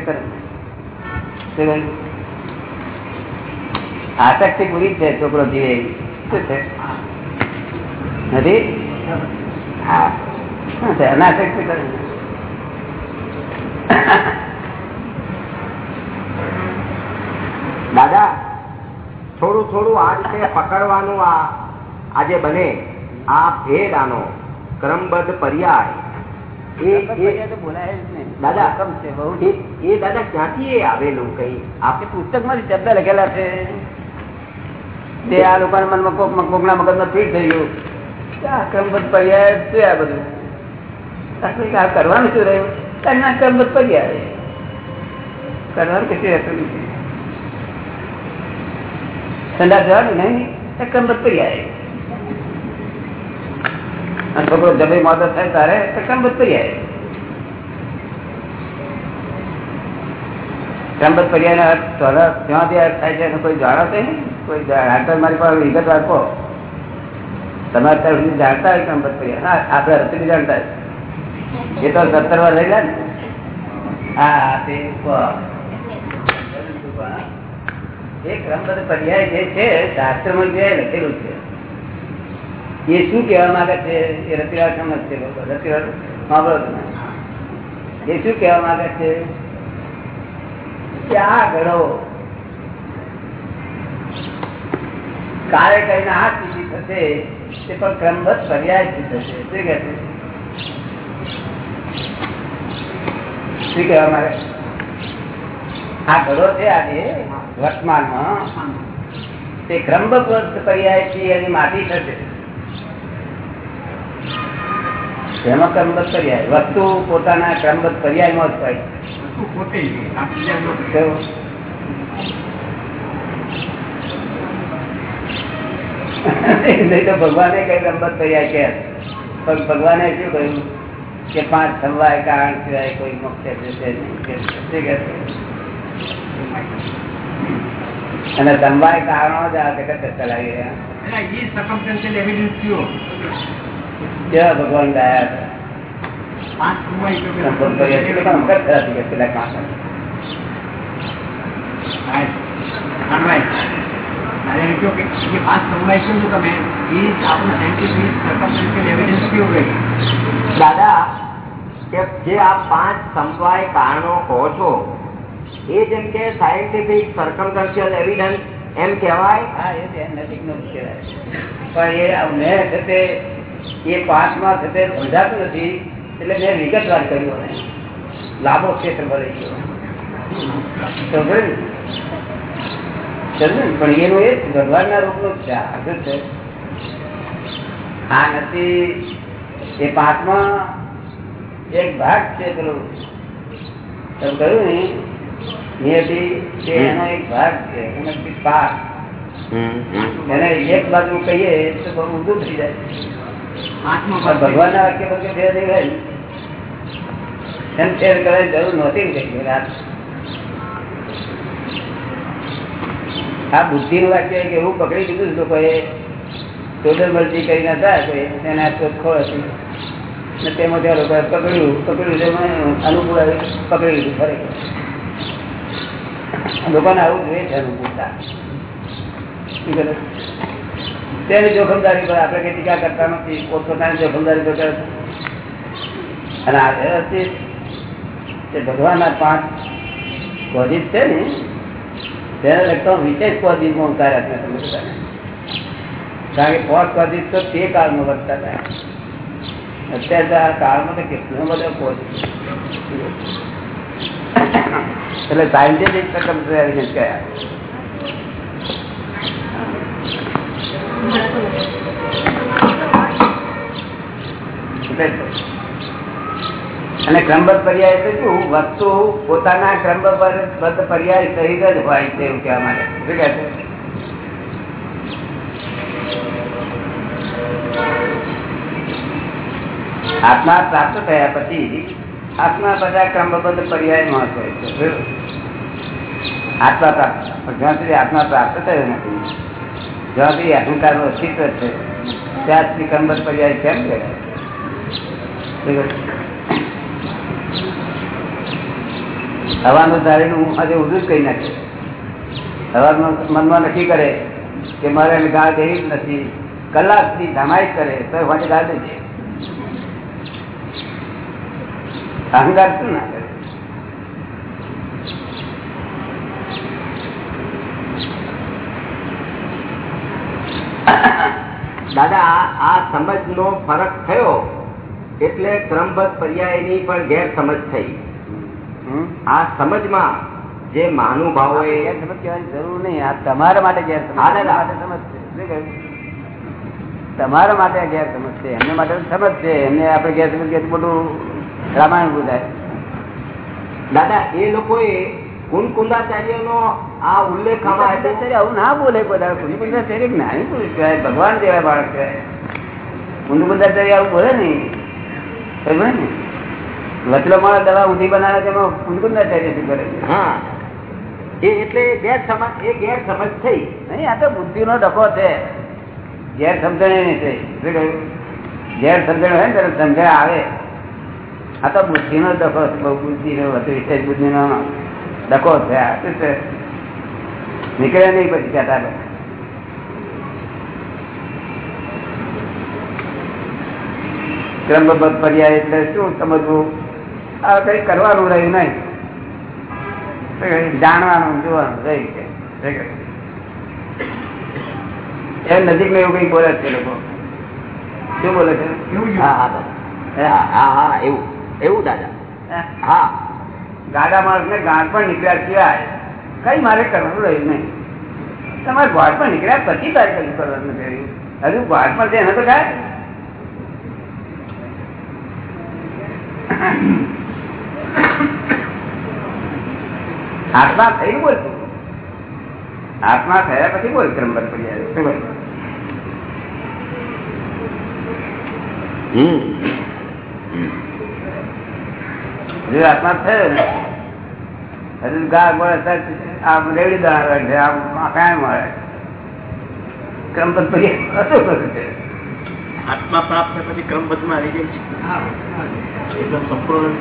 કરે આસક્તિ પૂરી છે છોકરો જીવે શું છે? નથી? હા. અનાસક્તિ કરે દાદા થોડું થોડું આ રીતે પકડવાનું આ આજે બને. આ ભેદ આનો. ક્રમબદ્ધ પર્યાય. દાદા એ દાદા ક્યાંથી આવેલું કઈ? આપણે પુસ્તકમાંથી શબ્દ લખેલા છે. તે આ લોકો મનમાં કોક કોક ના મગજમાં ફીટ થઈ ગયું. ક્રમબદ્ધ પર્યાય શું આ બધું? કરવાનું શું રહ્યું? કરના ક્રમબદ્ધ પર્યાય. કરવાનું કશું રહેતું નથી ઠંડા જવાનું નહીં? ક્રમબદ્ધ પર્યાય. છોકરો જમી મોદત થાય તારે ક્રમબદ્ધ પર્યાય. ક્રમબદ્ધ પર્યાય અર્થ ક્યાંથી અર્થ થાય છે કોઈ જાણો છે કોઈ જાણતા મારી પાસે વિગત રાખો તમે અત્યાર સુધી જાણતા હોય ક્રમબદ્ધ પર્યાય હા, આપણે રસ્તે જાણતા એ તો સત્તર વાર રહેલા ને? હા તે પર્યાય જે છે, શાસ્ત્રમાં જે લખેલું છે, એ શું કહેવા માંગે છે? એ રતિવાર સમજશે લોકો. રતિવાર સાંભળો એ શું કહેવા માંગે છે? આ ઘડો કાલે કહીને આ સ્થિતિ થશે, તે પણ ક્રમબદ્ધ પર્યાય થશે. શું કે છે? આજે વર્તમાનમાં. તે ક્રમબદ્ધ પર્યાયથી એની માટી થશે. એમાં ક્રમબદ્ધ પર્યાય? વસ્તુ પોતાના ક્રમબદ્ધ પર્યાયમાં જ હોય. નહીં તો ભગવાને કઈ ક્રમબદ્ધ પર્યાય કે પણ ભગવાને શું કહ્યું કે પાંચ સમવાય કારણ સિવાય કોઈ મોક્ષ જશે નહીં અને સમવાય કારણો જ આ જગત ચલાવી રહ્યા કેવા ભગવાન ગયા દાદા કે જે આ પાંચ સમવાય કારણો કહો છો એ જેમ કે સાયન્ટિફિક સર્કમસ્ટન્શિયલ એવિડન્સ એમ કહેવાય હા એ નજીકનું કહેવાય પણ એ મેં છે તે એ પાંચમાં છે તે સમજાતું નથી એટલે મેં વિગતવાર કર્યું અને લાંબો ક્ષેત્ર ભરી ગયો? પણ એનું એ ભગવાનના રૂપનું જ છે. આ નથી એ પાંચમાં એક ભાગ છે પેલું. તમે કહ્યું ને નિયતિ એનો એક ભાગ છે એનો પાક એને એક બાજુ કહીએ તો બહુ ઊંધું થઈ જાય. ભગવાનના વાક્ય વગર બે દેવાય જરૂર નહોતી આ બુદ્ધિ નું વાક્ય કે એવું પકડી દીધું લોકોએ ટોટલ મરજી કરી નતા એને એના શોધખોળ હતી. તેમાં ત્યાં લોકોએ પકડ્યું પકડ્યું અનુકૂળ પકડી લીધું ખરેખર લોકોને આવું જોઈએ છે અનુકૂળતા. તેની જોખમદારી પર આપણે કઈ ટીકા કરતા નથી પોતપોતાની જોખમદારી પર કરે અને આ તે ભગવાનના પાંચ કોઝિટ છે ને, તેને લગતો વિશેષ કોઝિટમાં ઉતાર્યા છે કારણ કે પોત કોઝિટ તો તે કાળમાં વધતા હતા. અત્યારે આ કાળમાં તો કેટલો બધો કોદીપ એટલે સાયન્ટિફિક રકમ કયા? અને ક્રમબદ્ધ પર્યાય એટલે શું? વસ્તુ પોતાના ક્રમબદ્ધ પર્યાય સહિત જ હોય છે એવું કહેવા માટે આત્મા પ્રાપ્ત થયા પછી આત્મા બધા ક્રમબદ્ધ પર્યાયમાં હોય છે. આત્મા પ્રાપ્ત. જ્યાં સુધી આત્મા પ્રાપ્ત થયો નથી, જ્યાં સુધી અહંકારનું અસ્તિત્વ છે, ત્યાં સુધી ક્રમબદ્ધ પર્યાય કેમ કહેવાય શું કહે છે? હવાનું ધારીને હું આજે ઉધું જ કહી નાખ્યું હવાનું મનમાં નક્કી કરે કે મારે એને ગાળ દેવી જ નથી. કલાકથી ધમાઈ કરે તો વાંચે ગાળ દેજે અહંકાર શું ના કરે? દાદા, આ- આ સમજ નો ફરક થયો એટલે ક્રમબદ્ધ પર્યાયની પણ ગેરસમજ થઈ? આ સમજમાં જે મહાનુભાવોએ સમજ કહેવાની જરૂર નહીં. આ તમારા માટે ગેરસમજ સમજ છે. તમારા માટે ગેરસમજ છે. એમને માટે સમજ છે. એમને આપણે ગેરસમજ કે મોટું રામાયણ બુધાય દાદા એ લોકોએ કુંદકુંદાચાર્યનો આ ઉલ્લેખ આવું ના બોલે બધા કુંદકુંદાચાર્ય જ્ઞાની પુરુષ કહેવાય. ભગવાન જેવા બાળક કહેવાય. કુંદકુંદાચાર્ય આવું બોલે નહીં. સમજ્યો ને? વચલો દવા ઊંધી બનાવે તેમાં કુંદકુંદાચાર્ય શું કરે હા. એ એટલે ગેરસમજ એ ગેરસમજ થઈ. નહીં આ તો બુદ્ધિ નો ડકો છે. ઘેર સમજણ નહીં છે શું કહ્યું? ઘેર હોય ને ત્યારે સમજણ આવે. આ તો બુદ્ધિ નો છે બુદ્ધિ નો વિશેષ બુદ્ધિ નો ડકો છે. આ શું છે? નીકળે નહીં પછી કહેતા. ક્રમબદ્ધ પર્યાય એટલે શું સમજવું? આ કઈ કરવાનું રહ્યું નહીં. જાણવાનું જોવાનું રહી છે એ નજીક એવું કઈ બોલે છે લોકો? શું બોલે છે? હા હા હા. એવું. એવું દાદા. હા. ગાડા માણસ ને ગાંઠ પણ નીકળ્યા સિવાય કઈ મારે કરવાનું રહ્યું નહીં. તમારે ગાંઠ પણ નીકળ્યા પછી તારે કઈ કરવાનું રહ્યું? હજુ ગાંઠ પણ છે એને તો થાય આત્મા થઈને બોલતું આત્મા થયા પછી બોલ ક્રમ પર પડી જાય. હમ. આત્મા થયો ને. હજુ ગા મળે આમ રેડી દાળ છે આમ કાંઈ મળે. ક્રમ પર પડી હતું આત્મા પ્રાપ્ત થયા પછી ક્રમબદ્ધમાં આવી જાય છે. એકદમ સંપૂર્ણ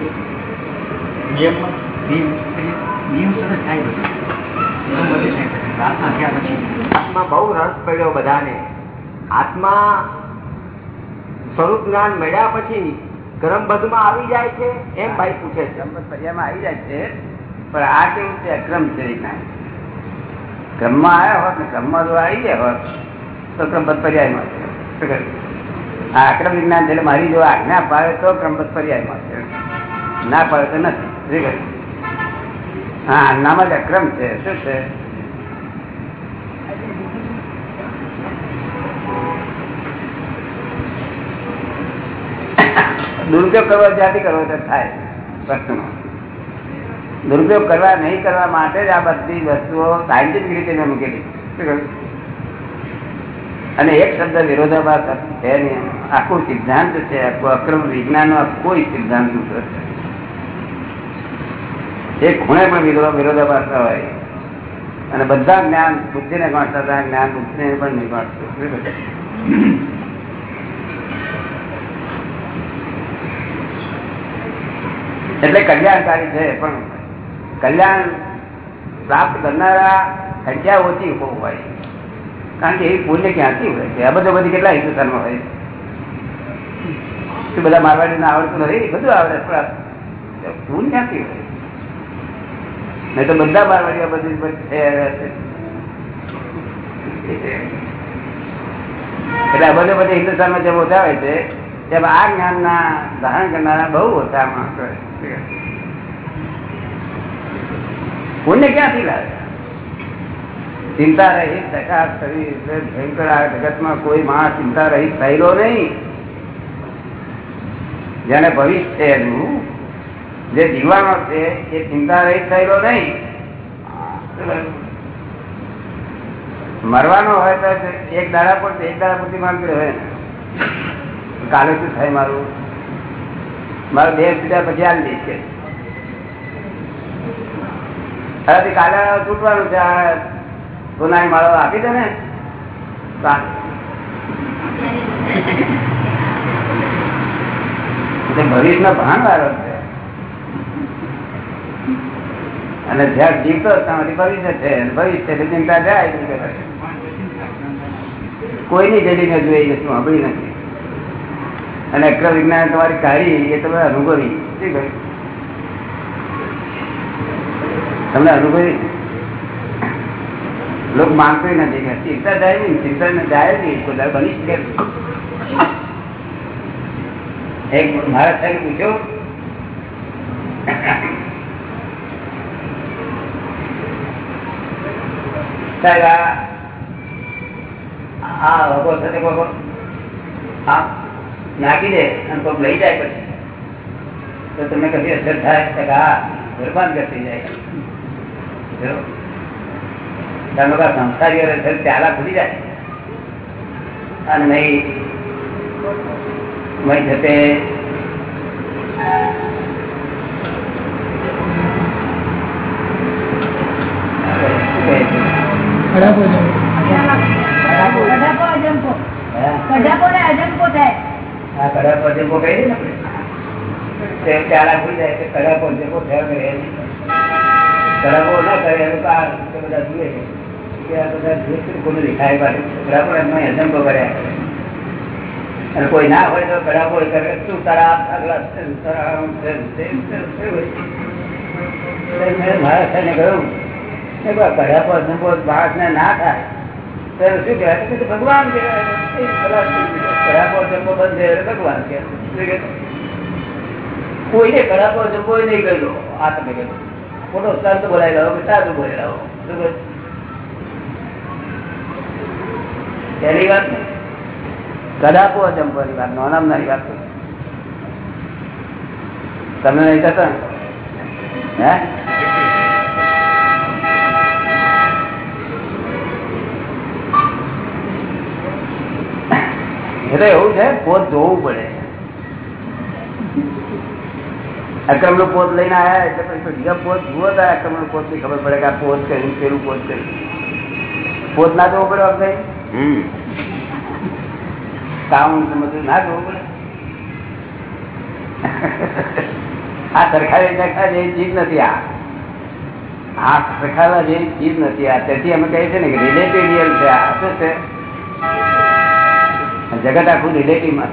સ્વરૂપ જ્ઞાન મળ્યા પછી ક્રમબદ્ધમાં આવી જાય છે એમ ભાઈ પૂછે છે. પણ આ કેવું છે? અક્રમ છે ક્રમમાં આવ્યા હોત ને ક્રમમાં જો આવી ગયા હોત, તો ક્રમબદ્ધ પર્યાયમાં છે? આ અક્રમ વિજ્ઞાન એટલે મારી જો આજ્ઞા પાડે તો ક્રમબદ્ધ પર્યાયમાં છે. ના પાડે તો નથી? હા નામ જ અક્રમ છે. શું છે? દુરુપયોગ કરવો જ્યાંથી કરવો થાય પ્રશ્નમાં દુરુપયોગ કરવા નહીં કરવા માટે જ આ બધી વસ્તુઓ સાયન્ટિફિક રીતે મેં મૂકેલી. અને એક શબ્દ વિરોધાભાસ છે નહીં. આખું સિદ્ધાંત છે, આખું અક્રમ વિજ્ઞાન નો કોઈ સિદ્ધાંત નથી. એક ખૂણે પણ વિરોધ વિરોધાભાસ ના હોય. અને બધા જ્ઞાન, બુદ્ધિને ગણતા હતા, જ્ઞાન, બુદ્ધિને પણ નહીં ગાંઠતું એટલે કલ્યાણકારી છે, પણ કલ્યાણ પ્રાપ્ત કરનારા સંખ્યા ઓછી હોય. કારણ કે એ પુણ્ય ક્યાંથી હોય છે? આ બધો બધી કેટલા હિન્દુસ્તાનમાં હોય? બધા બધા મારવાડીને આવડતું નથી? બધું આવડે પણ પુણ્ય ક્યાંથી હોય? નહીં તો બધા બારવાડિયા બધી એટલે અમને બધા હિન્દુસ્તાનમાં જેમ ઓછા હોય છે, તેમ આ જ્ઞાનના ધારણ કરનારા બહુ ઓછા માણસો ક્યાંથી લાવે? ચિંતા રહી સકાશ શરીર ભયંકર આ જગતમાં કોઈ માણસ ચિંતા રહી થયેલો નહીં. જેને ભવિષ્ય એનું જે જીવાનો છે, એ ચિંતા રહી થયેલો નહીં. મરવાનો હોય તો એક દાડા પર એક દાડા પૂરતી માંગતો હોય કાલે શું થાય મારું? મારું બે બીજા પછી આવી દઈશ કે હવે કાલે તૂટવાનું છે, આ ગુનાની માળો આપી દે ને. ભવિષ્ય નો ભાન વાળો છે. અને જ્યાં જીવતો તમારી ભવિષ્ય છે. ભવિષ્ય ચિંતા જાય કોઈની જડીને જોઈ શું સાંભળી નથી. અને અક્ર વિજ્ઞાન તમારી કાઢી એ તમે અનુભવી. તમને અનુભવી? લોકો માનતો નથી કે ચિંતા જાય નહીં. ચિંતા જાય નહીં. કોઈ બની શકે એક મારા સાહેબ પૂછ્યો વગો આ નાખી દે અને કોઈક લઈ જાય પછી. તો તમને કદી અસર થાય હા ગરબાન કરતી જાય. જો. તમે કા સંસ્કારી અસર ત્યાલા ખુલી જાય. અને નહીં. જતે આ કડા પર જેવો કહી દે ને તે ચાલા ભૂલી જાય કે કડા પર જેવો થયો કરે એની કડાપો ના કરે એનું કારણ તે બધા જુએ છે કે આ બધા જુએ છે કોને દેખાય પાછું કડાપો એમાં અજંબો કર્યા કરે અને કોઈ ના હોય તો કડાપો કરે તું તારા આગલા મારા સાહેબ કહ્યું કે કડાપો અજંબો માણસ ને ના થાય ત્યારે શું કહેવાય? કે ભગવાન કહેવાય જમવો બંધ છે ભગવાન કે. કોઈને કડાપો જમવો નહીં ગયો આ તમે કહ્યું ખોટો સંત બોલાવી લાવો કે સાધુ બોલાવી લાવો. પહેલી વાત કડાપો જમવાની વાત નોનામ નાની વાત તમે નહીં કહેતા હે? એટલે એવું છે પોત જોવું પડે. અક્રમ નો પોત લઈને આવ્યા એટલે પછી બીજા પોત જુઓ તો અક્રમ નો પોતની ખબર પડે કે આ પોત કર્યું પેલું પોત કર્યું પોત ના જોવું પડે આપણે કાઉન્ટ બધું ના જોવું પડે. આ સરખાવી સરખા જેવી ચીજ નથી આ. આ સરખાવા જેવી ચીજ નથી આ. તેથી અમે કહીએ છીએ ને કે રિલેટિવ રિયલ છે. આ શું છે? જગત આખું રિલેટિવમાં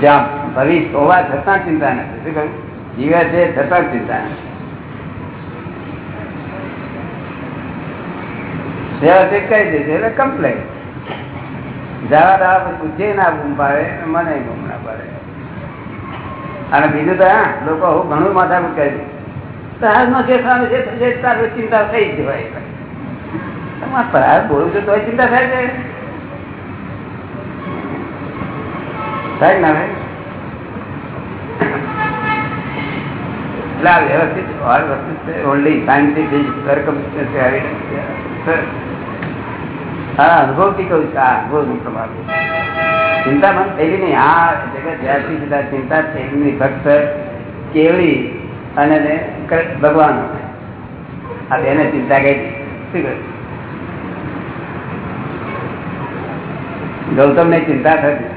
જ્યાં ભવિષ્ય હોવા છતાં ચિંતા નથી. શું કહ્યું? જીવે છે છતાં ચિંતા નથી. કહી દેશે એટલે કમ્પ્લેન જવા દાવા પછી ના ગુમ પાડે, મને ગુમ ના પાડે. અને બીજું તો હા, લોકો હું ઘણું માથા કરી જે જે ચિંતા થઈ જવાય તમારે ચિંતા થાય છે. થાય ના એટલે આ વ્યવસ્થિત વસ્તુ છે. હા અનુભવથી કહું છું, આ અનુભવ તમારું. ચિંતા મન થયેલી નહીં. આ જગત જ્યારથી ચિંતા ચિંતા થયેલી ફક્ત કેવડી અને ભગવાન. આ બેને ચિંતા કરી. શું કહ્યું ગૌતમ ને ચિંતા થતી.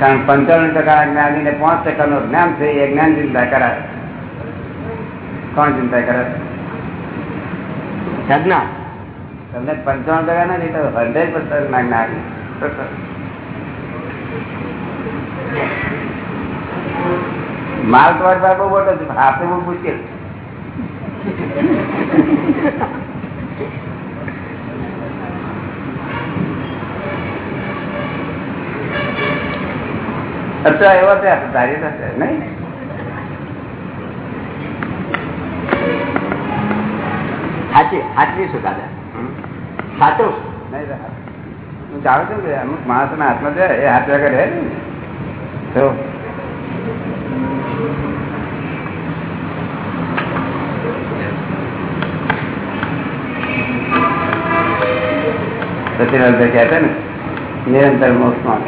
કારણ પંચાવન ટકા જ્ઞાની ને પાંચ ટકા નું જ્ઞાન છે, એ જ્ઞાન ચિંતા કરાવે કોણ ચિંતા કરાવે સજ્ઞા તમને પંચાવન ટકા નથી તો હંડ્રેડ પર્સન્ટ ના જ્ઞાની માલ તમારી પાસે બહુ મોટો છે આપણે બહુ મુશ્કેલ. અચ્છા એવા છે તારી થશે નહીં? સાચી સાચી શું દાદા. સાચું નહીં હું જાણું છું કે અમુક માણસના હાથમાં છે, એ હાથ વગર ને તો સચિન કહેતા ને, નિરંતર મોક્ષમાં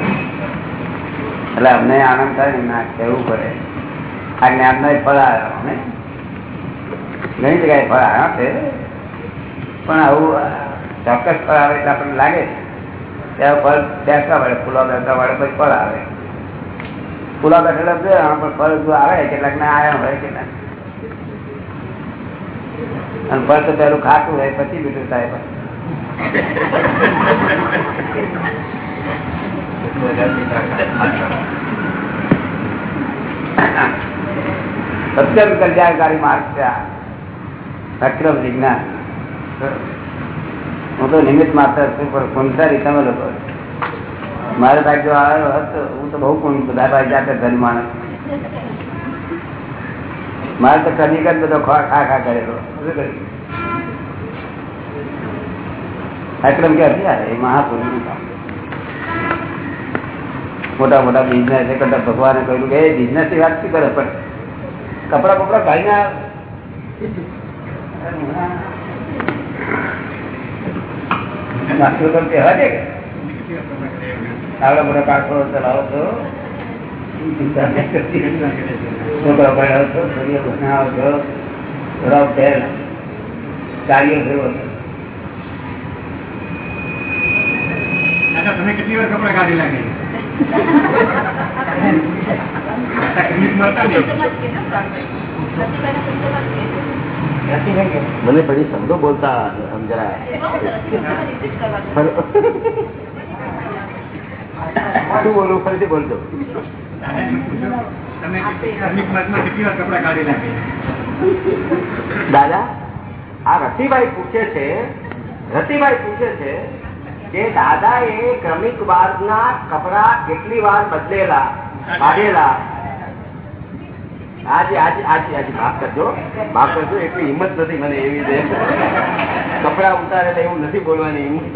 એટલે અમને આનંદ થાય ને કહેવું પડે. આ જ્ઞાન નો ફળ આવ્યો ને? ઘણી જગ્યાએ ફળ આવ્યો છે પણ આવું ચોક્કસ ફળ આવે એટલે આપણને લાગે ત્યાં ફળ બેસતા વળે ફૂલા બેસતા વળે પછી ફળ આવે. ફૂલા બેઠેલા છે પણ ફળ જો આવે, કેટલાક ના આવ્યા હોય, કેટલાક. અને ફળ તો પેલું ખાતું હોય, પછી બીજું થાય. સત્યમ કલ્યાણકારી માર્ગ છે અક્રમ વિજ્ઞાન હું તો નિમિત્ત માત્ર છું, પણ સંસારી તમે લોકો. મારે જો આવ્યો હતો, હું તો બહુ કોણ બધા ભાઈ જાતે ધન માણસ. મારે તો કદી કદ બધો ખા ખા ખા કરેલો. શું કર્યું? અક્રમ કે હતી એ મહાપુરુષ મોટા મોટા બિઝનેસ એ કરતા ભગવાને કહ્યું કે બિઝનેસની વાત શું કરે? પણ કપડા બપડા ભાઈ ના તો કહેવા છે આવડા મોટા કાકો ચલાવો છો છોકરા ભણાવો છો છોકરીઓ ભણાવો છો થોડા તમે કેટલી વાર કપડા કાઢી લાગે? મને પછી શબ્દો બોલતા સમજરા શું બોલું ફરીથી બોલજો દાદા આ રતિભાઈ પૂછે છે રતિભાઈ પૂછે છે કે દાદા એ ક્રમિક ના કપડા કેટલી વાર બદલેલા કાઢેલા આજે આજે આજે આજે માફ કરજો માફ કરજો એટલી હિંમત નથી મને એવી છે કપડા ઉતારે એવું નથી બોલવાની હિંમત.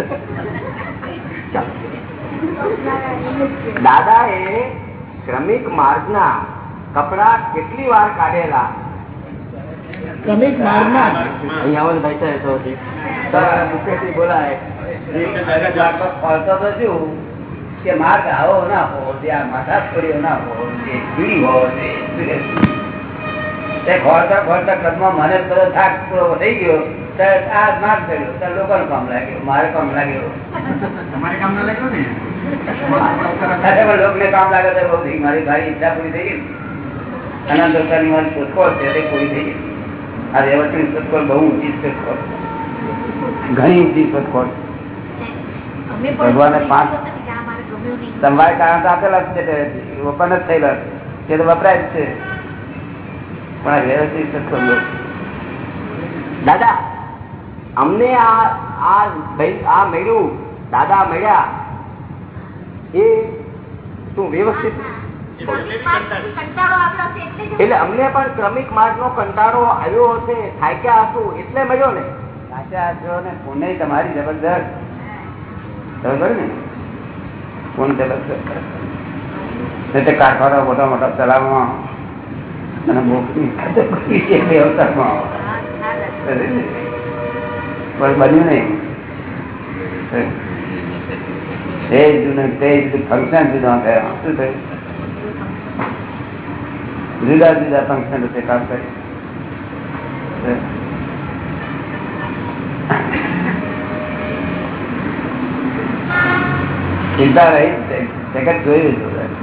દાદા એ ક્રમિક માર્ગના કપડા કેટલી વાર કાઢેલા? ક્રમિક માર્ગમાં અહીંયા ભાઈ સાહેબ બોલાય. કે માર્ગ આવો ના હોવો જે આ માથા ના હોવો જે પીડી હોવો તે ખોરતા ખોરતા કદમાં મને બધો થાક પૂરો થઈ ગયો. આ માર્ગ ચડ્યો ત્યારે લોકોને કામ લાગ્યો મારે કામ લાગ્યો. તમારે કામ ના લાગ્યું ને? સાથે કામ લાગે તો બહુ થઈ મારી મારી ઈચ્છા પૂરી થઈ ગઈ. અનંત અવતારની મારી શોધખોળ છે તે પૂરી થઈ ગઈ. આ વ્યવસ્થિત શોધખોળ બહુ ઊંચી શોધખોળ. ઘણી ઊંચી શોધખોળ. ભગવાને પાંચ સમવાય કારણ તો આપેલા છે ઓપન જ થયેલા છે. તે તો વપરાય જ છે. પણ વ્યવસ્થિત સમજો દાદા અમને આ આ આ મળ્યું દાદા મળ્યા એ શું વ્યવસ્થિત? એટલે અમને પણ ક્રમિક માર્ગ નો કંટાળો આવ્યો હશે થાક્યા હશું એટલે મળ્યો ને. સાચા છો ને પુણ્ય તમારી જબરદસ્ત? બરોબર ને પુણ્ય જબરદસ્ત એટલે કારખાના મોટા મોટા ચલાવવામાં અને મોકલી વ્યવસ્થામાં પણ બન્યું નહીં તે જુદું તે જુદું ફંક્શન જુદા થયા શું થયું જુદા જુદા ફંક્શન રીતે કામ કર્યું ચિંતા રહી જગત જોઈ લીધું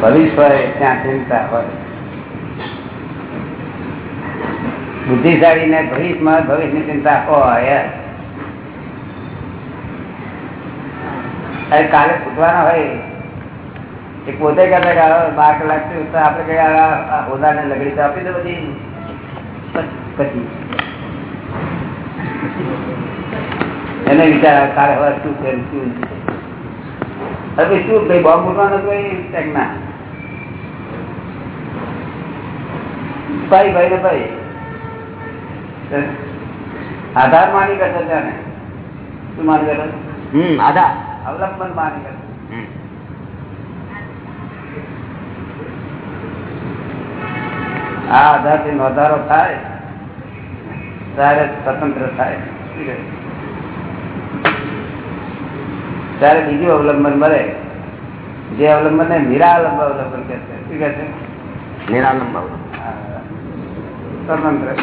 ભવિષ્ય ત્યાં ચિંતા હોય. બુદ્ધિશાળી ને ભવિષ્યમાં ભવિષ્યની ચિંતા હોય અરે કાલે પૂછવાના હોય એ પોતે કહેતા કે બાર કલાકથી તો આપણે કઈ આ લગડી તો આપી દો બધી. પછી. એને વિચાર તારે હવે શું છે શું હવે શું ભાઈ બોમ્બ મૂકવાનો કોઈ ટેક ના. ભાઈ ભાઈ ને ભાઈ. આધાર માની કરતો છે ને. શું માની કરતો હમ આધાર. અવલંબન માની કરતો આ આધારથી નોંધારો થાય ત્યારે સ્વતંત્ર થાય. ત્યારે બીજું અવલંબન મળે જે અવલંબન ને નિરાલંબ અવલંબન કે છે. શું કે છે? નિરાલંબ સ્વતંત્ર.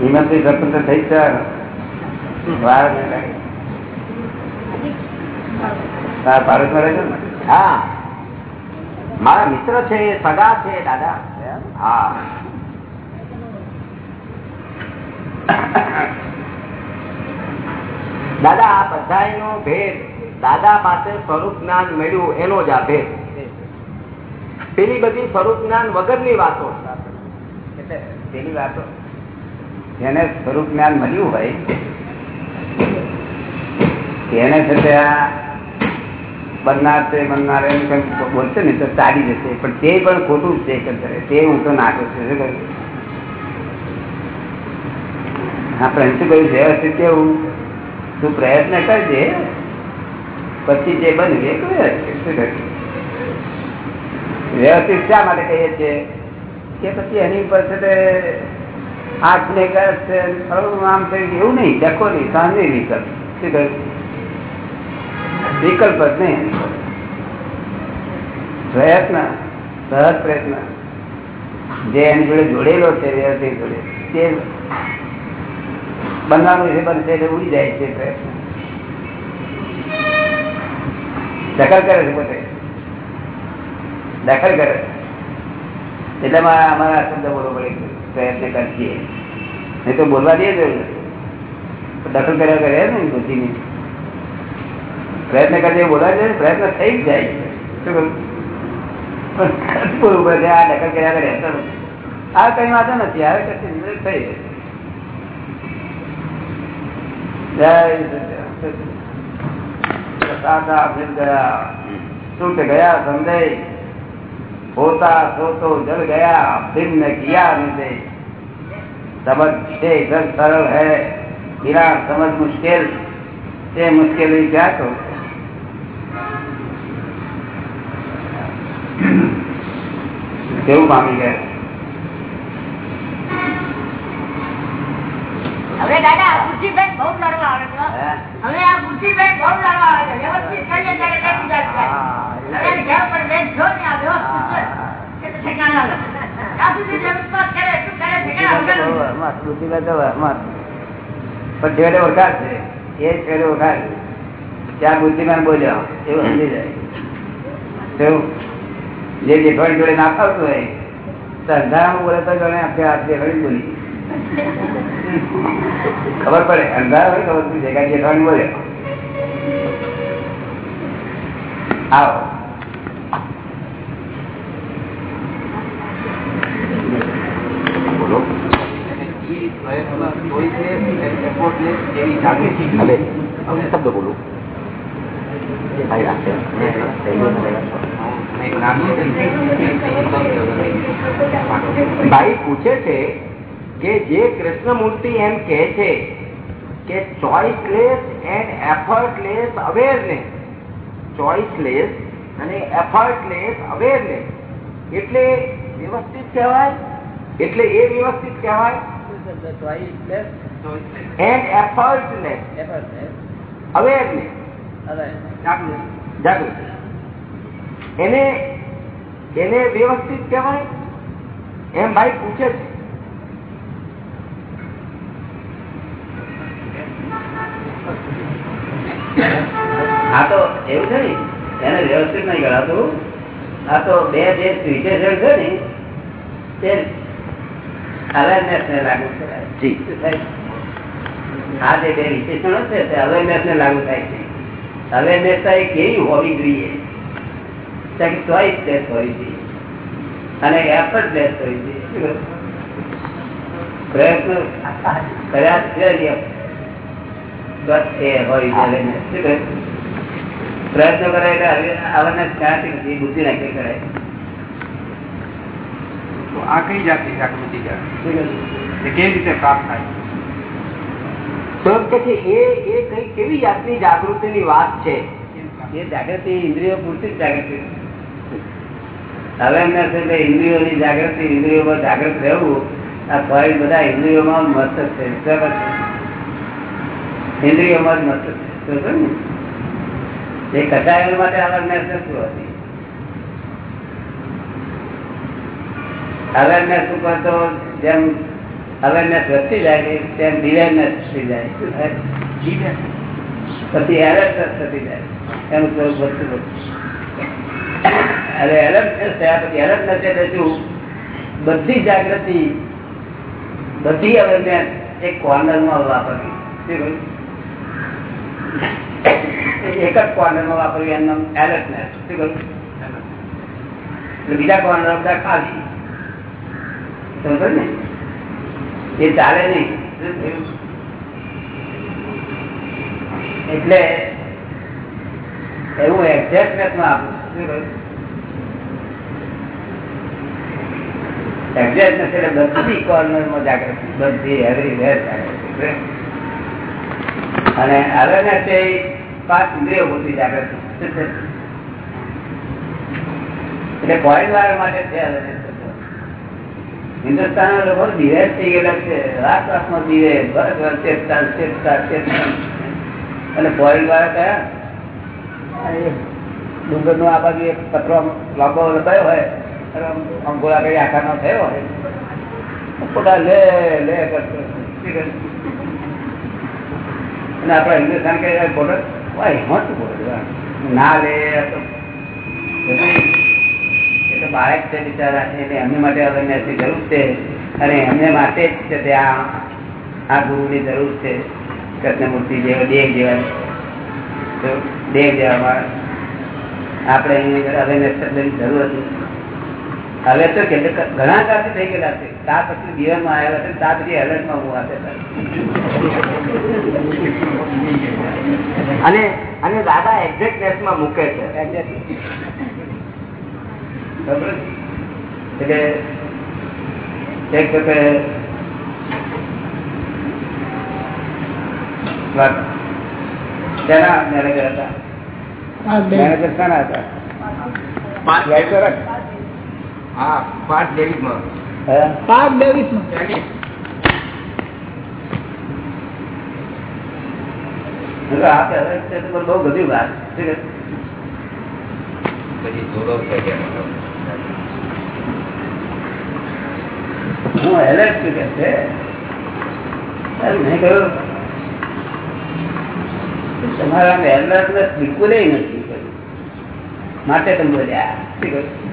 હિંમતથી સ્વતંત્ર થઈ છે વાર નહીં લાગે. ભારતમાં રહે છે ને. હા. મારા મિત્ર છે સગા છે દાદા. હા. દાદા, આ બધાનો ભેદ દાદા પાસે સ્વરૂપ જ્ઞાન મળ્યું, એનો જ આ ભેદ. પેલી બધી સ્વરૂપ જ્ઞાન વગરની વાતો. એટલે પેલી વાતો જેને સ્વરૂપ જ્ઞાન મળ્યું હોય, તેને છે તે આ બનનાર છે બનનાર એમ કંઈક બોલશે ને, તો ચાલી જશે. પણ તે પણ ખોટું છે તે હું તો નાખું છું, શું કહ્યું? આપણે શું કહ્યું વ્યવસ્થિત કેવું તું પ્રયત્ન કરજે. પછી જે બન્યું એ વ્યવસ્થિત માટે કહીએ છીએ? કે પછી એની ઉપર છે આંખ ને આમ થઈ એવું નહીં ડકો નહીં, સાંજે વિકલ્પ શું કહ્યું? વિકલ્પ જ નહીં. પ્રયત્ન, સહજ પ્રયત્ન. જે એની જોડે જોડેલો છે, વ્યવસ્થિત જોડે. તે બનવાનું છે બનશે એટલે ઉડી જાય છે પ્રયત્ન. દખલ કરે છે પોતે. દખલ કરે. એટલે અમારા અમારા શબ્દ બોલવો પડે પ્રયત્ન કરીએ. નહીં તો બોલવા દે તો દખલ કર્યા કરે ને બુદ્ધિની. પ્રયત્ન કરજે બોલાય છે, પ્રયત્ન થઈ જ જાય. શું કહ્યું? પણ નથી. આવે કશું નિર્ણય ગયા. સમજાય હોતા સોતો જલ ગયા ભિન્ન ગયા નિર્દય સમજ છે સરળ હૈ. સમજ મુશ્કેલ. તે મુશ્કેલી ક્યાં કહું તેવું પામી ગયા. હવે દાદા બુદ્ધિબેન છે હવે આ બુદ્ધિબેન છે. એ છેડે ઓળખાણ ત્યાં બુદ્ધિમાન બોલ્યા એવું સમજી જાય. જે જેઠવાણી જોડે ના ફાવતું હોય અંધારામાં બોલે તો જાણે આપણે આ જેઠવાણી બોલી. ખબર પડે અંધારા હોય ખબર પડી જાય જેઠવાણી બોલે. આવો. શબ્દ બોલો. ભાઈ પૂછે છે કે જે કૃષ્ણમૂર્તિ એમ કે છે કે choiceless and effortless awareness choiceless અને એફર્ટલેસ અવેરનેસ એટલે વ્યવસ્થિત કહેવાય એટલે એ વ્યવસ્થિત કહેવાય એન્ડ એફર્ટલેસ અવેરનેસ જાગૃતિ એને એને વ્યવસ્થિત કહેવાય? એમ ભાઈ પૂછે છે. હા તો એવું છે ને એને વ્યવસ્થિત નહીં ગણાતું. આ તો બે જે સિચ્યુએશન છે ને તે અવેરનેસ ને લાગુ થાય? આ જે બે વિશેષણો છે તે અવેરનેસ ને લાગુ થાય છે. અવેરનેસ કેવી હોવી જોઈએ ચોઈસ લેસ હોય છે. અને એફર્ટ લેસ હોય છે. પ્રયત્ન કર્યા છે. એ હોય છે શું કહ્યું? પ્રયત્નો કરે એટલે અવેરનેસ ક્યાંથી નથી બુદ્ધિ નાખી કરે તો આ કઈ જાતની જાગૃતિ કેવી રીતે પ્રાપ્ત થાય? તો એમ એ એ કઈ કેવી જાતની જાગૃતિની વાત છે? એ જાગૃતિ ઇન્દ્રિયો પૂરતી જ જાગૃતિ અવેરનેસ એટલે ઇન્દ્રિયોની જાગૃતિ ઇન્દ્રિયોમાં જાગૃત રહેવું આ ફરી બધા ઇન્દ્રિયોમાં મસ્ત છે. ઇન્દ્રિયોમાં જ મસ્ત છે. એ કસાય માટે અવેરનેસ નથી હોતી? અવેરનેસ ઉપર તો જેમ અવેરનેસ વધતી જાય તેમ ડિવેરનેસ થઈ જાય. પછી એલર્ટનેસ થતી જાય. એમ સ્વરૂપ વધતું. અરે એલર્ટનેસ થયા પછી એલર્ટનેસ એટલે શું? બધી જાગૃતિ, બધી અવેરનેસ એક કોર્નરમાં વાપરવી? એક જ કોર્નરમાં વાપરવી એમનું એલર્ટનેસ શું કહ્યું? બીજા કોર્નર બધા ખાલી. ને? એ ચાલે નહીં. એટલે એવું એક્ઝેક્ટનેસમાં આપું શું કહ્યું? અને awareness. હિન્દુસ્તાન લોકો દિવેર થઈ ગયેલા છે. રાત રાતમાં દિવે બસ અને પોઈન્ટ વાળા કયા? ડુંગર નો આ બાજુ એક પતરો લાંબો લગાયો હોય. અને કરી આકાર નો થયો. હોય લે લે કરતો? અને આપડે હિન્દુસ્તાન કઈ બોલો હિંમત બોલો ના લે એ તો બાળક છે બિચારા એટલે એમની માટે અવેરનેસની જરૂર છે. અને એમને માટે જ છે તે આ ગુરુની જરૂર છે. કૃષ્ણમૂર્તિ જેવા દેહ જેવા. દેહ જેવા આપણે અહીં અવેરનેસ જરૂર હતી. હવે તો ઘણા કાળથી થઈ ગયેલા છે. ત્યાર પછી જીવનમાં આવ્યા છે ત્યાર પછી એલર્ટમાં ઊભા છે અને અને દાદા એક્ઝેક્ટનેસમાં મૂકે છે. એટલે એક વખતે મેનેજર હતા. મેનેજર હતા? હા પાંચ ડેવિડમાં. હે? પાક ડેવિસ નો એટલે આ તો હવે છે તો બહુ બધી વાત પછી હું એલર્ટ છું કે છે. અરે મેં કહ્યું તમારા એલર્ટનેસ બિલકુલ નથી કર્યું માટે તમે બોલ્યા શું કહ્યું?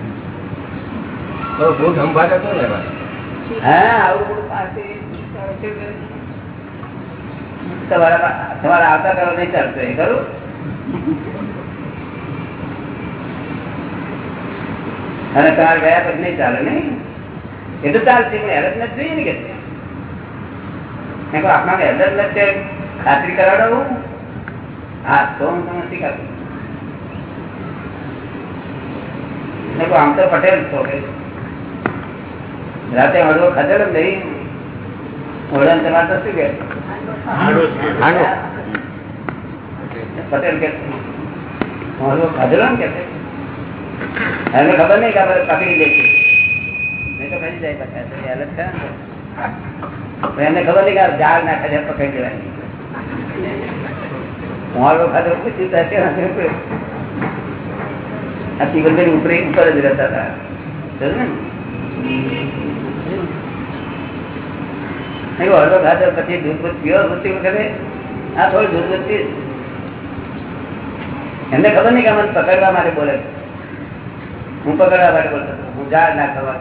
બહુ સંભાળ તમારા તમારા આવતા નહીં ચાલતો ખરું? અને તમારે ગયા પછી નહીં ચાલે, નહીં? એ તો ચાલશે, પણ હેરત નથી જોઈએ ને કે આપણા હેરત નથી ખાતરી કરાવડાવું હા? તો હું તમને શીખાતું આમ તો પટેલ છો કે? રાતે હળવો ખાધેલો નહીં ઓળણ તમારે શું કે. પટેલ કે હળવો ખાધેલો ને કે છે. એમને ખબર નહીં કે આપણે પકડી લે છે. નહીં તો જાય પાછા ને. પણ એમને ખબર નહીં કે ઝાડ નાખે છે પકડી લેવાની. હળવો ખાધેલો પૂછ્યું આ ચીકનભાઈ ઉપર ઉપર જ રહેતા હતા. ને? પછી દૂધ વખતે? આ થોડી દૂધ એમને ખબર નહીં કે મને પકડવા માટે બોલે હું પકડવા માટે બોલતો હું ઝાડ ના ખબર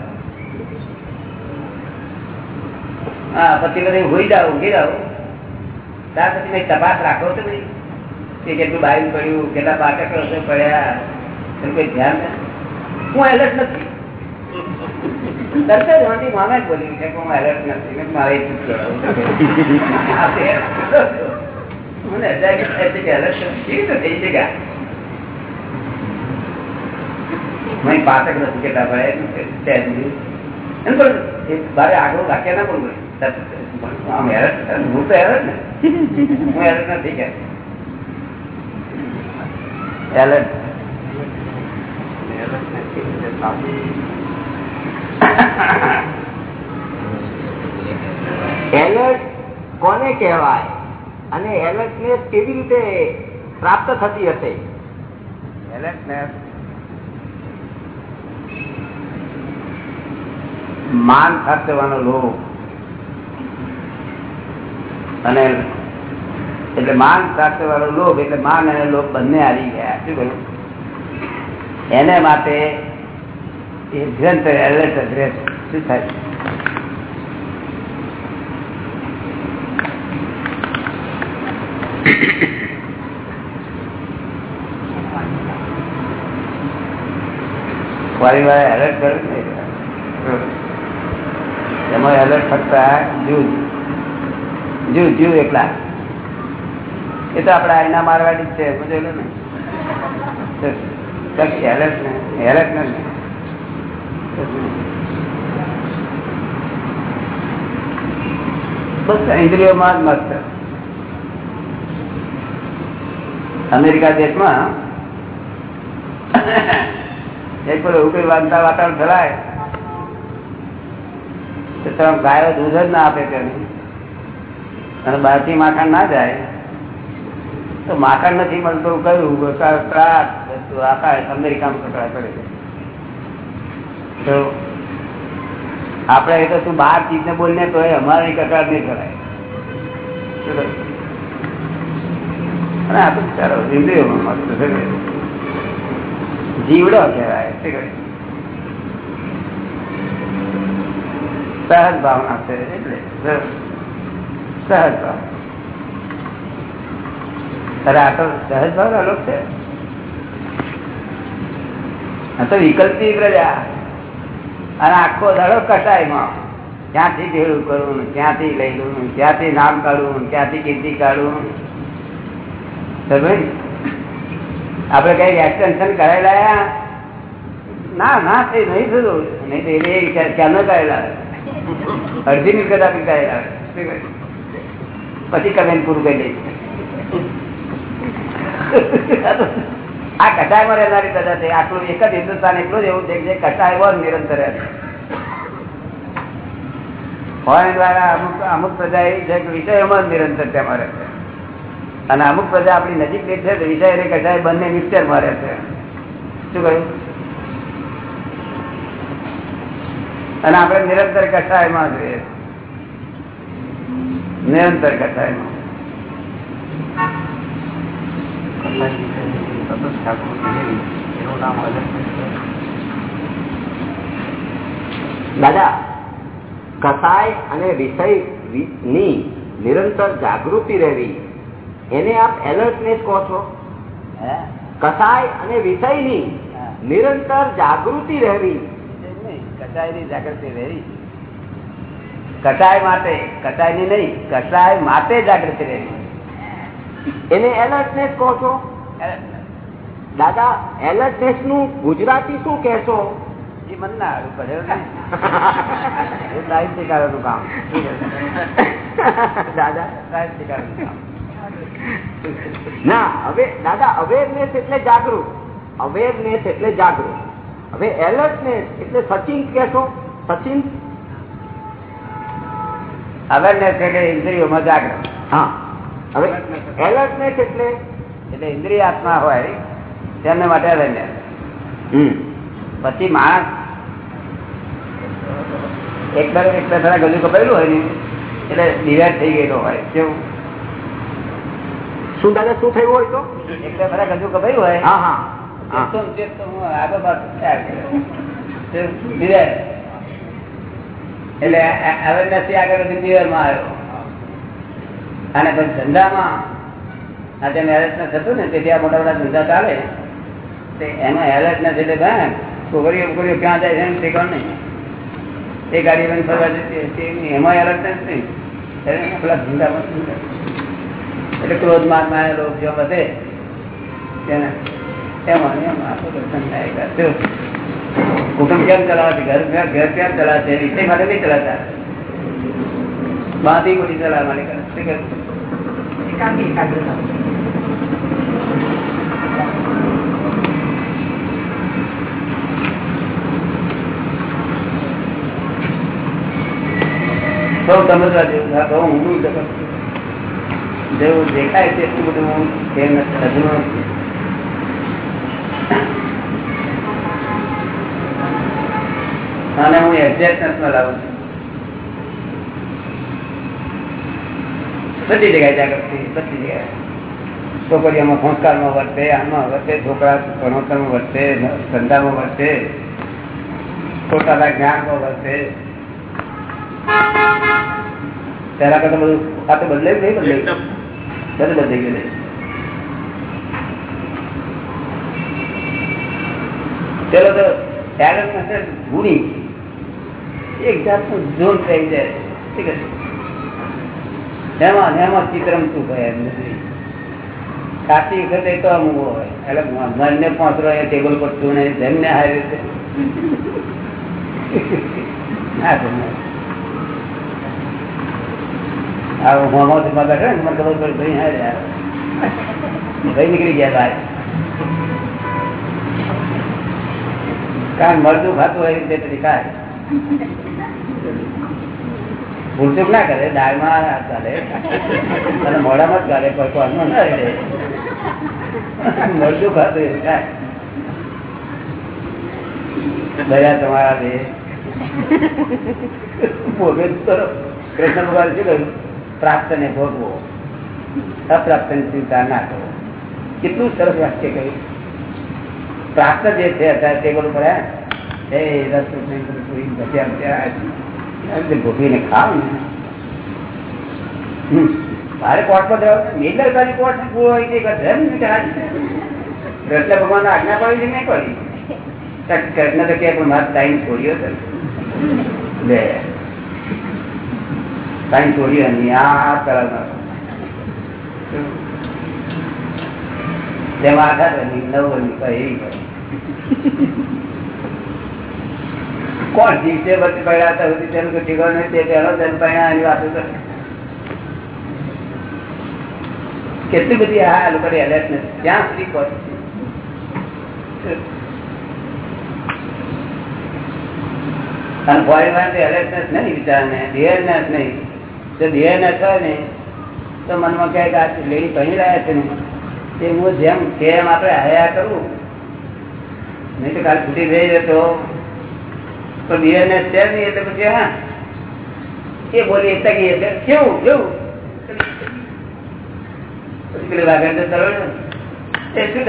હા, પછી બધે હોઈ જાવ ઊંઘી જાવ ત્યાર પછી મેં તપાસ રાખો તો ભાઈ કે કેટલું બાયું પડ્યું, કેટલા પાટક પડ્યા. એનું કોઈ ધ્યાન. હું એલર્ટ નથી. તરત નથી મારે? નથી મારે આગળ વાક્ય ના પણ આમ એલર્ટ હું તો એલર્ટ ને. હું એલર્ટ નથી કે. એલર્ટ એલર્ટ કોને કહેવાય? અને એલર્ટનેસ કેવી રીતે પ્રાપ્ત થતી હશે? એલર્ટનેસ માન સાચવવાનો લોભ. અને એટલે માન સાચવવાનો લોભ, એટલે માન અને લોભ બંને આવી ગયા. શું કહ્યું? એને માટે એ જ શું થાય? પરિવાર એલર્ટ કર્યું એમાં એલર્ટ ફક્ત જૂજ જીવ જીવ એકલા. એ તો આપડે આઈના મારવાડી જ છે, સમજેલું ને? એલર્ટ ને એલર્ટ ને બસ ઇન્દ્રિયોમાં જ મસ્ત અમેરિકા દેશમાં એક પેલો એવું કઈ વાંધા વાતાવરણ ફેલાય તો તમે ગાયો દૂધ જ ના આપે તેને. અને બહારથી માખણ ના જાય, તો માખણ નથી મળતું, કયું? ત્રાસ, બધું આખા અમેરિકામાં કકડા કરે છે. તો એ તો તું બાર ચીજ ને બોલને તો અમારે નહીં કરાય. અને આ તો ચાલો જીવડો કહેવાય? સહજ ભાવના છે, એટલે સહજ ભાવ અરે આ તો સહજ ભાવ અલગ છે. આ તો વિકલ્પી પ્રજા અને આખો દાડો કટાઈમાં ક્યાંથી ભેળું કરવું ક્યાંથી લઈ લઉં ક્યાંથી નામ કાઢવું ક્યાંથી કીર્તિ કાઢવું. આપડે કઈ એક્સટેન્શન કરાયેલા ના ના તે નહીં થયું નહીં તો એ ક્યાંનો કરેલા અડધી મિનિટ કદાચ કરેલા પછી કમેન્ટ પૂરું કરી દઈશ. આ કટાયમાં રહેનારી પ્રજા છે. આટલું એક જ હિન્દુસ્તાન એટલું જ એવું છે જે કટાય નિરંતર હોય દ્વારા અમુક અમુક પ્રજા એવી છે કે વિષયોમાં નિરંતર તેમાં રહે છે. અને અમુક પ્રજા આપણી નજીક છે વિષય અને કટાય બંને મિક્સરમાં રહે છે. શું કહ્યું? અને આપણે નિરંતર કટાયમાં જ રહીએ નિરંતર કટાયમાં દાદા કસાય અને વિષયની નિરંતર જાગૃતિ રહેવી. એને આપ એલર્ટનેસ કહો છો? કસાય અને વિષયની. નિરંતર જાગૃતિ રહેવી. કચાયની જાગૃતિ રહેવી. કસાય માટે કચાયની નહીં કસાય માટે જાગૃતિ રહેવી. એને એલર્ટનેસ કહો છો? દાદા એલર્ટનેસનું ગુજરાતી શું કહેશો? ના હવે દાદા અવેરનેસ એટલે જાગૃત. અવેરનેસ એટલે જાગૃત. હવે એલર્ટનેસ એટલે સચિન કહેશો? સચિન અવેરનેસ એટલે ઇન્દ્રિયોમાં જાગૃત. હા. હવે એલર્ટનેસ એટલે? એટલે ઇન્દ્રિય આત્મા હોય તેમને માટે રહીને પછી માણસ એક દર એક કપાયેલું હોય ને એટલે ડિવાઈડ થઈ ગયેલો હોય. કેવું? શું દાદા શું થયું હોય તો? એક દફા ગજુ કપાયું હોય. હા હા. એટલે અવેરનેસથી આગળ વધી માં આવ્યો. અને પછી ધંધામાં આ મેરેજ હતું ને તેથી આ મોટા મોટા ધંધા ચાલે. તે એમાં એલર્ટનેસ એટલે ભાઈ છોકરીઓ છોકરીઓ ક્યાં જાય છે એનું ઠેકાણ નહીં. એ ગાડી બંધ ફરવા જતી તે નહીં. એમાં એલર્ટનેસ નહીં એને પેલા ધંધામાં ધંધા. એટલે ક્રોધ મારમાં લોક જો વધે તેને એમાં એમાં આખું દર્શન થાય. કુટુંબ કેમ ચલાવે ઘર ઘર કેમ ચલાવશે રીતે માટે નહીં ચલાવતા? બાંધી મોટી ચલાવવા માટે કરે. બહુ સમજવા જેવું છે બહુ ઊંડું જગત જેવું દેખાય છે એટલું બધું હું તેમ હજુ અને હું એક્ઝેક્ટનેસમાં લાવું છું બધી જગ્યાએ જાગૃતિ બધી જગ્યાએ છોકરીઓમાં સંસ્કારમાં વર્તે આમાં વર્તે છોકરા ભણોતરમાં વર્તે ધંધામાં વર્તે પોતાના જ્ઞાનમાં વર્તે પેલા કરતા બધું આ બદલાયું નહીં બદલાયું? બધું બદલાઈ ગયું ચલો તો હશે ગુણી એક જાતનું જોર થઈ જાય. ઠીક છે. એમાં એમાં ચિત્રમ શું કહે? એમ નથી. સાચી વખતે તો અમુક હોય. એટલે મનને એ ટેબલ પર છું ને જેમને હારી રીતે. ના જમે આવું મોમાંથી માં બેઠો ને, મને ભાઈ હારે ભાઈ નીકળી ગયા બહાર કારણ મળતું ખાતું હોય રીતે પછી ખાય. ભૂલચૂક ના કરે, દાળમાં ચાલે. અને મોડામાં જ ચાલે કોઈ મળતું ખાતું એવું થાય દયા તમારા દે ભોગે કરો કૃષ્ણ ભગવાન શું કહ્યું? પ્રાપ્ત ને ભોગવો અપ્રાપ્તની ચિંતા ના કરો કેટલું સરસ વાક્ય કહ્યું પ્રાપ્ત જે છે અત્યારે ટેબલ ઉપર એ રસ ભોગવીને ખાવ ને હમ. મારે કોર્ટ પર જવા મેજર કરી કોર્ટ પૂરો હોય છે ધર્મ કૃષ્ણ ભગવાન આજ્ઞા પડી છે નહીં પડી કૃષ્ણ તો કે પણ મારે ટાઈમ છોડ્યો છે લે ટાઈમ નહીં આ કરાવનાર તેમાં આખા બની નવ બની કઈ કોણ જીવશે પછી તેનું કોઈ ઠીકરો નહીં, તે પહેલો જન્મ પડ્યા એની વાતો કરે. કેટલી બધી આ એલર્ટ નથી. ત્યાં સુધી પહોંચી અને ફોરેન નહીં. જો ના થાય ને, તો મનમાં કહે કે આ લેડી પહેરી રહ્યા છે ને. તે હું જેમ કેમ આપણે હયા કરવું. નહીં તો કાલ છૂટી થઈ જતો. તો ધીરનેસ છે નહીં એટલે પછી હા. એ બોલી એટલે કે એટલે કેવું કેવું? પછી પેલી વાગડ તો એ શું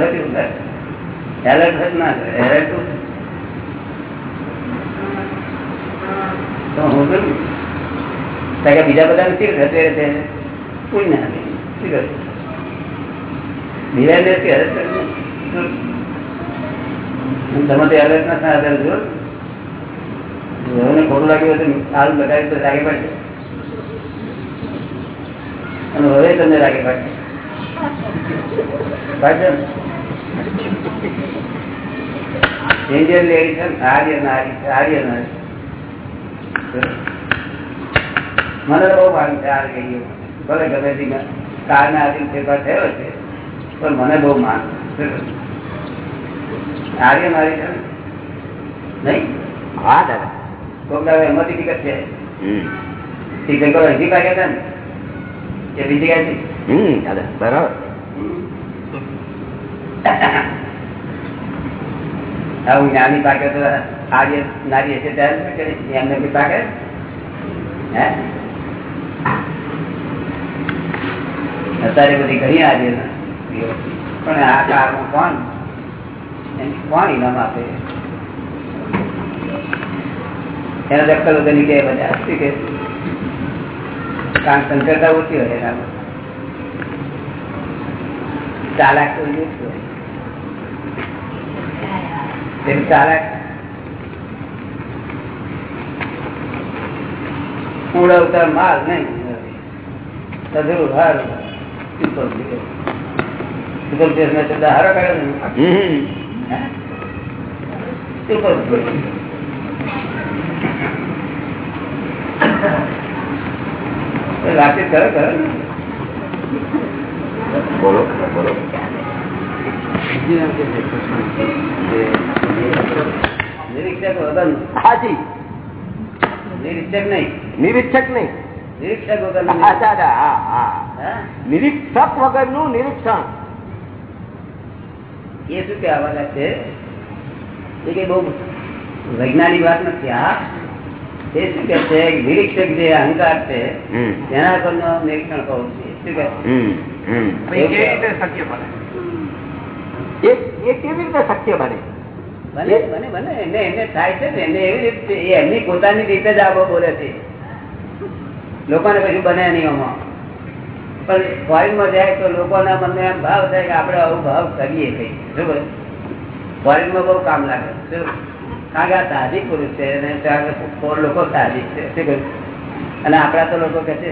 હતી ઉતાર એલર્ટ ના કરે. એલર્ટ તો હું કરું કારણ કે બીજા બધા નથી થતે રહેતે કોઈ ના શું કરે ને તમે ના થાય જો. ખોટું લાગ્યું હતું હાલ બતાવી તો લાગે અને હવે તમને લાગે પડશે. ઇન્ડિયન લેડી છે આર્ય નારી આર્ય નારી મને બહુ ભાગ છે આ ગઈ ભલે ગમે તે કાર ના આધીન ફેરફાર થયો છે પણ મને બહુ માન આર્ય મારી છે નહીં? હા દાદા. કોક દાડો એમાંથી ટિકટ છે. ટિકટ કરો અહીંથી પાક્યા હતા ને? કે બીજી ગયા હમ દાદા બરાબર. આવું જ્ઞાની પાકે તો આર્ય નારી હશે ત્યારે એમને બી પાકે હે? અત્યારે બધી ઘણી આર્ય પણ આ કાળમાં કોણ? કોણ ઇનામ આપે? એના દખલ વગરની કે બધા શું કે? કારણ સંકળતા ઓછી હોય એના ચાલાક તો ઓછી હોય અવતાર માલ નહીં. હાર હારો ને કરો કરો બોલો બોલો. નિરીક્ષક હાજી. નિરીક્ષક નહીં. નિરીક્ષક નહીં. નિરીક્ષક વગર વગરનું નિરીક્ષણ. એ શું કહેવાના છે? એ કઈ બહુ વૈજ્ઞાનિક વાત નથી આ એ શું કે છે? નિરીક્ષક જે અહંકાર છે. તેના પરનું નિરીક્ષણ કહું છું. શું કે હમ, હમ. કેવી રીતે શક્ય બને? એ એ કેવી રીતે શક્ય બને? બને બને બને એને એને થાય છે ને એને એવી રીતે એમની પોતાની રીતે જ આગો બોલે છે. લોકોને પછી બને નહીં આમાં. પણ ફોરેનમાં જાય તો લોકોના મને એમ ભાવ થાય કે આપણે આવું ભાવ કરીએ કઈ. કહે ફોરેનમાં બહુ કામ લાગે? કારણ કે આ સાહજિક પુરુષ છે અને ત્યાં લોકો સાહજિક છે. શું કહ્યું? અને આપણા તો લોકો કે છે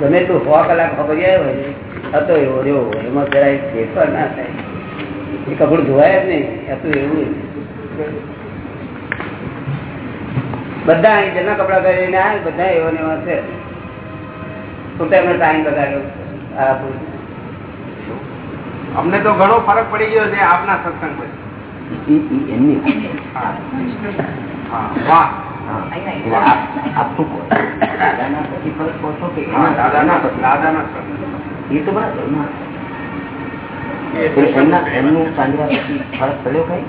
ગમે તું સો કલાક ખબર આવ્યો હોય હતો એવો રહ્યો હોય એમાં જરાય ફેરફાર ના થાય. એ કપડું ધોવાય જ નહીં. હતું એવું બધા અહીં જેના કપડા પહેરીને આવે બધા એવો ને એવા છે. પોતે એમને ટાઈમ બગાડ્યો? આ અમને તો ઘણો ફરક પડી ગયો છે આપના સત્સંગ પછી ઈ- ઈ એમની. વાહ. હા. એટલે આપ આપ શું કહો? દાદાના પછી ફરક કહો કે એ તો બરાબર ના. એમના એમનું સાંજરા પછી ફરક પડ્યો કઈ?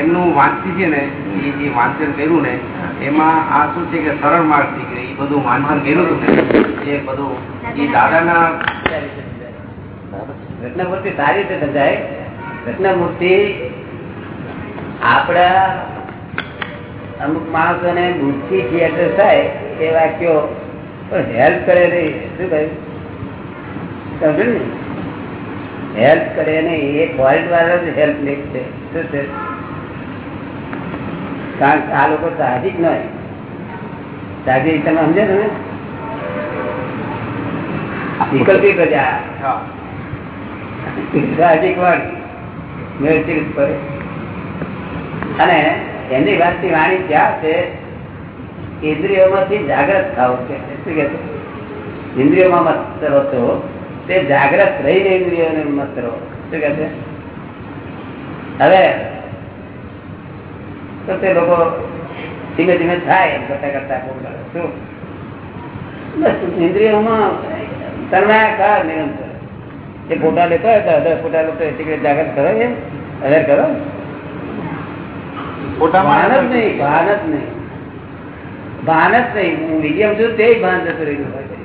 એમનું વાંચી છે ને એ જે વાંચન કર્યું ને એમાં આ શું છે કે સરળ માર્ગ થઈ ગયો. એ બધું વાંચન કર્યું હતું ને એ બધું એ દાદાના રત્નમૂર્તિ સારી રીતે સમજાય રત્નમૂર્તિ આપડા અમુક માણસોને બુદ્ધિ થિયેટર થાય એ વાક્યો પણ હેલ્પ કરે નહીં. શું કહ્યું? સમજ ને? હેલ્પ કરે નહીં એ ફોરેન વાળા જ હેલ્પ લે છે. શું છે? કારણ કે આ લોકો સાહજિક ન હોય. સાહજિક તમે સમજો ને? વિકલ્પી પ્રજા સાહજિક વાણી. મેળવી કરે. અને એમની વાતની વાણી ક્યાં છે? ઇન્દ્રિયોમાંથી જાગ્રત થાવ છે. શું કે છે? ઇન્દ્રિયોમાં મત રહો છો તે જાગ્રત રહીને ઇન્દ્રિયોને મસ્ત રહો. શું કે છે? હવે તો તે લોકો ધીમે ધીમે થાય એમ કરતા કરતા શું? ઇન્દ્રિયોમાં તન્માયાકાર નિરંતર? એ ફોટા લેતો હોય તો અઢાર ફોટા લેતો હોય એટલે જાગૃત કરો એ અઢાર કરો? ભાન જ નહીં ભાન જ નહીં. ભાન જ નહીં. હું છું તે ભાન જતું રહ્યું હોય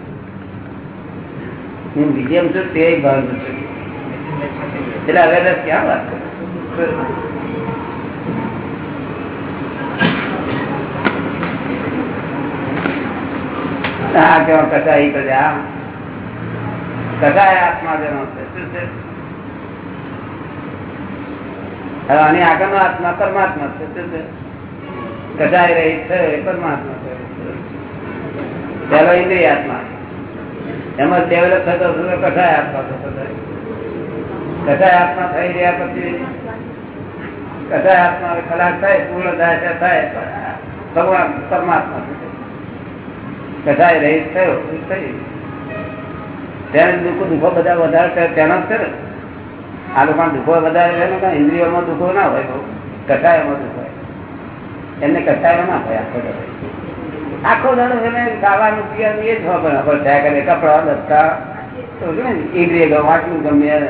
હું વિલિયમ છું, તે ભાન છું. એટલે અવેરનેસ ક્યાં વાત કરું? હા કેવા કસાઈ પ્રજા કસાય આત્મા જેનો છે. શું છે? આની આગળનો આત્મા પરમાત્મા છે. શું છે? કસાય રહી છે પરમાત્મા છે. પેલો ઇન્દ્રિય આત્મા એમાં ડેવલપ થતો કસાય આત્મા થતો કસાય આત્મા થઈ રહ્યા પછી કસાય આત્મા ખલાસ થાય, પૂર્ણ થાય થાય ભગવાન પરમાત્મા કસાય રહી થયો થઈ તેને દુઃખો દુઃખો બધા વધારે તેનો જ છે ને આ લોકો દુઃખો વધારે છે ને ઇન્દ્રિયોમાં દુઃખો ના હોય બહુ. કસાયોમાં દુઃખ હોય. એમને કસાયમાં ના હોય આખો આખો દાડો એને ખાવાનું પીવાનું એ જ ખબર થયા કરે કપડા દસ્તા તો શું ને ઇન્દ્રિય ગમે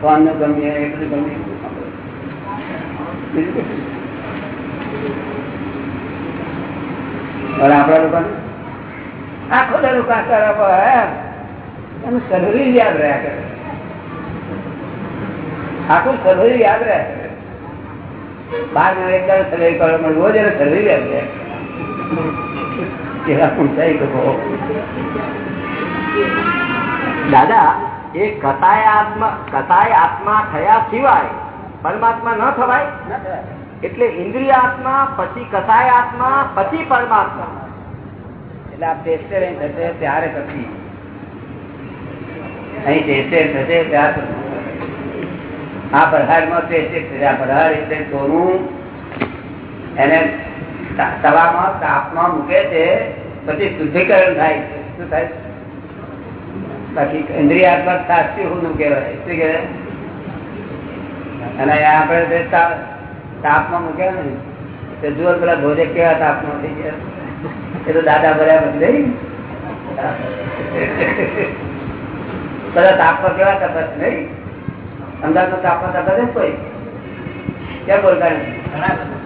ફોનનું ગમે એ બધું ગમે. કશું. આપણા લોકોને? આખો દાડો કાંકરા એનું યાદ રહ્યા કરે. આખું સર્વરી યાદ રહ્યા કરે. બાર મહિને એક દાડો કરો મળે રોજ એને સર્વરી યાદ રહ્યા કેવા દાદા એ કસાય આત્મા કસાય આત્મા થયા સિવાય પરમાત્મા ન થવાય? એટલે ઇન્દ્રિય આત્મા પછી કથાય આત્મા પછી પરમાત્મા. એટલે આ ટેસ્ટેડ અહીં થશે ત્યારે પછી અહીં ટેસ્ટેડ થશે ત્યાર આ પ્રહારમાં ટેસ્ટેડ થશે. આ પ્રહાર એટલે સોનું એને તવામાં તાપમાં મૂકે છે, પછી શુદ્ધિકરણ થાય છે. શું થાય બાકી ઇન્દ્રિયાત્મક સાચી હું કહેવાય? શું કહેવાય? અને આપણે તાપમાં મૂકે ને, તે જુઓ પેલા ભોજે કેવા તાપમાં થઈ ગયા. એ તો દાદા ભર્યા બદલે બધા તાપમાં કેવા તપાસ નહીં અમદાવાદ નો તાપમાં તપાસ કોઈ? ક્યાં બોલતા નથી?